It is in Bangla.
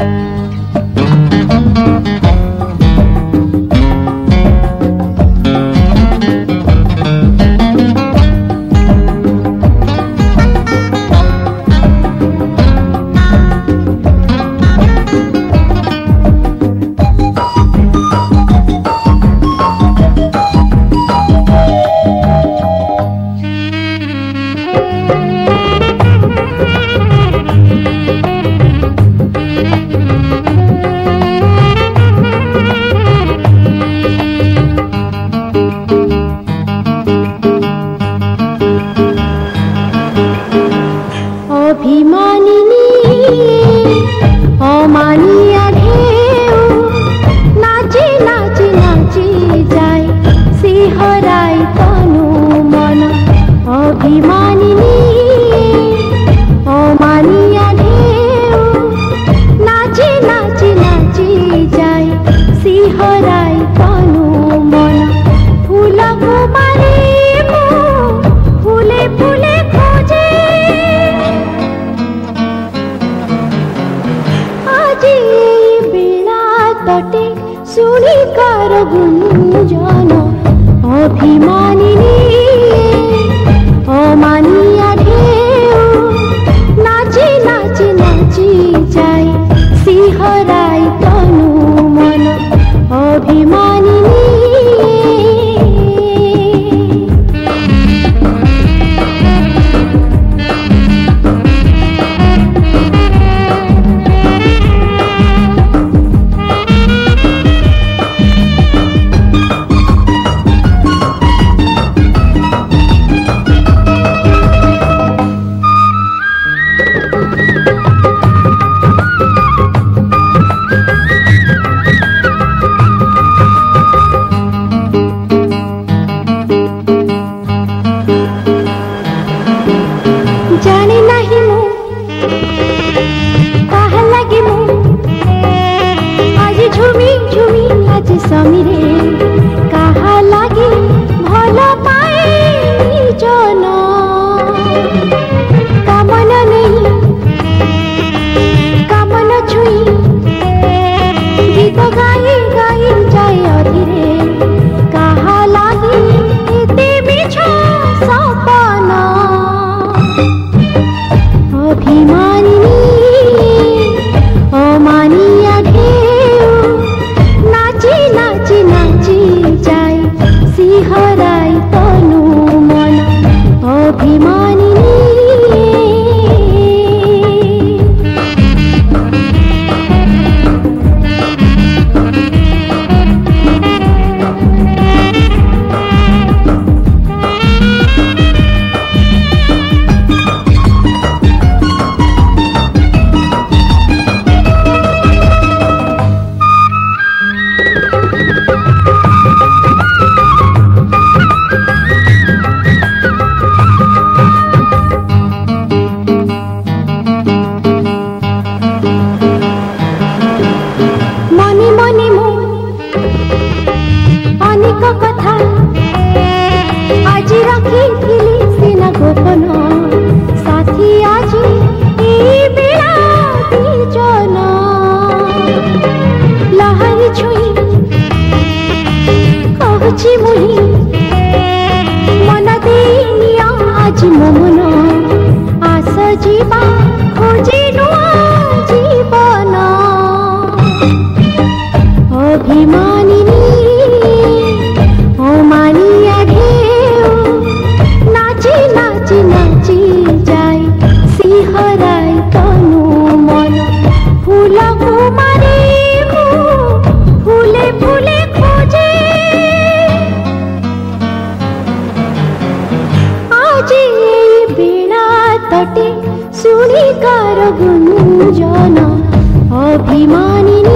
Thank you. বাজে বেড়া তটে শুনি কার গুঞ্জন। অভিমানিনী অমানিয়া ঢেউ। নাচে নাচে, নাচি যায় সিহরাই তনু মন। অভিমান miré सुर जान अभिमानि